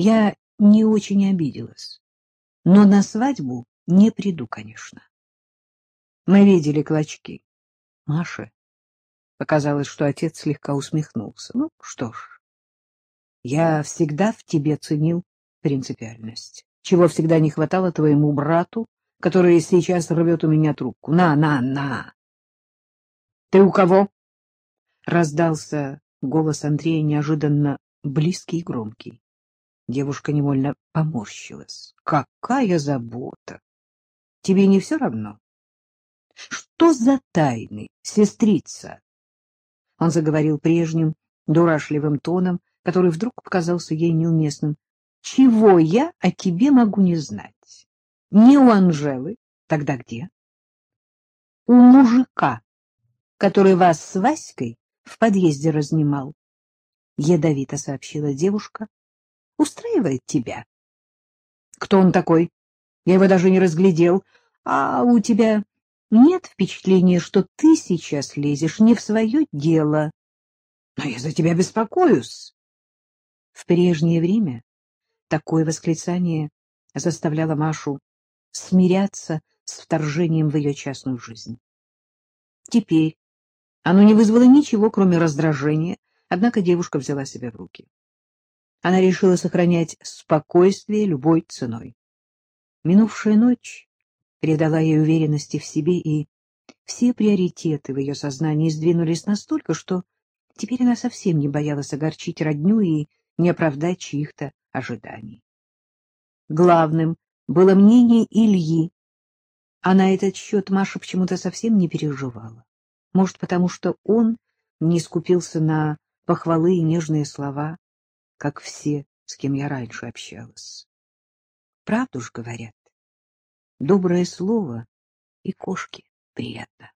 Я не очень обиделась, но на свадьбу не приду, конечно. Мы видели клочки. Маше показалось, что отец слегка усмехнулся. Ну, что ж, я всегда в тебе ценил принципиальность, чего всегда не хватало твоему брату, который сейчас рвет у меня трубку. На, на, на! Ты у кого? Раздался голос Андрея неожиданно близкий и громкий. Девушка невольно поморщилась. Какая забота! Тебе не все равно? Что за тайны, сестрица? Он заговорил прежним, дурашливым тоном, который вдруг показался ей неуместным. Чего я о тебе могу не знать? Не у Анжелы, тогда где? У мужика, который вас с Васькой в подъезде разнимал. Ядовито сообщила девушка. Устраивает тебя? Кто он такой? Я его даже не разглядел. А у тебя нет впечатления, что ты сейчас лезешь не в свое дело? Но я за тебя беспокоюсь. В прежнее время такое восклицание заставляло Машу смиряться с вторжением в ее частную жизнь. Теперь оно не вызвало ничего, кроме раздражения, однако девушка взяла себя в руки. Она решила сохранять спокойствие любой ценой. Минувшая ночь придала ей уверенности в себе, и все приоритеты в ее сознании сдвинулись настолько, что теперь она совсем не боялась огорчить родню и не оправдать чьих-то ожиданий. Главным было мнение Ильи, а на этот счет Маша почему-то совсем не переживала. Может, потому что он не скупился на похвалы и нежные слова, как все, с кем я раньше общалась. Правду ж говорят, доброе слово и кошке приятно.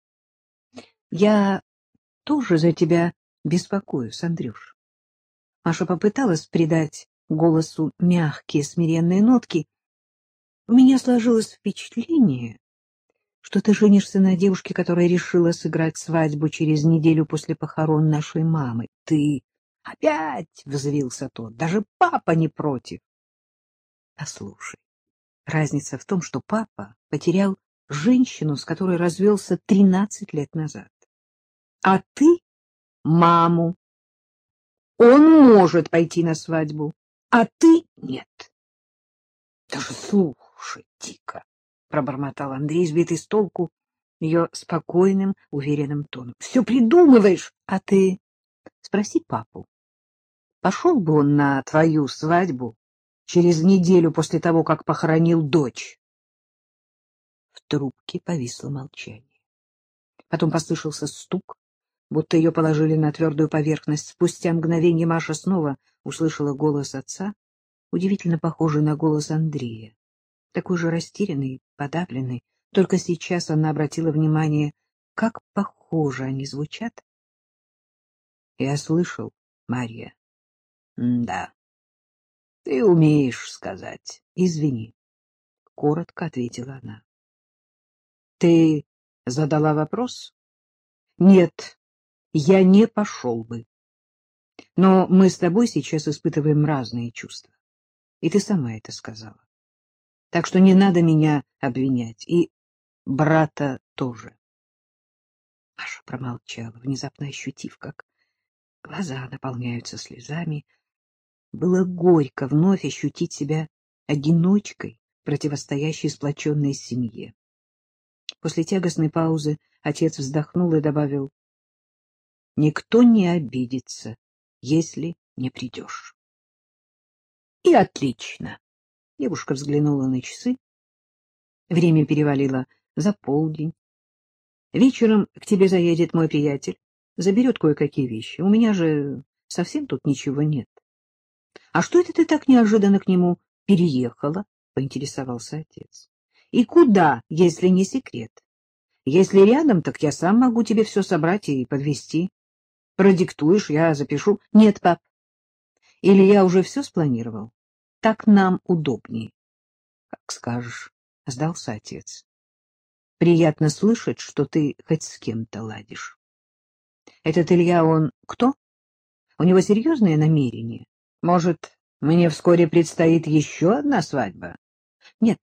Я тоже за тебя беспокоюсь, Андрюш. Маша попыталась придать голосу мягкие смиренные нотки, у меня сложилось впечатление, что ты женишься на девушке, которая решила сыграть свадьбу через неделю после похорон нашей мамы. Ты опять взвился тот, даже папа не против. Послушай, разница в том, что папа потерял женщину, с которой развелся тринадцать лет назад. А ты — маму. Он может пойти на свадьбу, а ты — нет. Даже слух дико, — пробормотал Андрей, сбитый с толку ее спокойным, уверенным тоном. — Все придумываешь, а ты... Спроси папу. Пошел бы он на твою свадьбу через неделю после того, как похоронил дочь? В трубке повисло молчание. Потом послышался стук, будто ее положили на твердую поверхность. Спустя мгновение Маша снова услышала голос отца, удивительно похожий на голос Андрея такой же растерянный, подавленный. Только сейчас она обратила внимание, как похоже они звучат. — Я слышал, Марья. — Да. — Ты умеешь сказать. — Извини. — коротко ответила она. — Ты задала вопрос? — Нет, я не пошел бы. Но мы с тобой сейчас испытываем разные чувства. И ты сама это сказала. Так что не надо меня обвинять. И брата тоже. Маша промолчала, внезапно ощутив, как глаза наполняются слезами. Было горько вновь ощутить себя одиночкой, противостоящей сплоченной семье. После тягостной паузы отец вздохнул и добавил, — Никто не обидится, если не придешь. — И отлично. Девушка взглянула на часы. Время перевалило за полдень. Вечером к тебе заедет мой приятель, заберет кое-какие вещи. У меня же совсем тут ничего нет. — А что это ты так неожиданно к нему переехала? — поинтересовался отец. — И куда, если не секрет? Если рядом, так я сам могу тебе все собрать и подвезти. Продиктуешь, я запишу. Нет, пап. Или я уже все спланировал? Так нам удобнее. — Как скажешь, — сдался отец. — Приятно слышать, что ты хоть с кем-то ладишь. — Этот Илья, он кто? У него серьезные намерения? Может, Мне вскоре предстоит еще одна свадьба. Нет,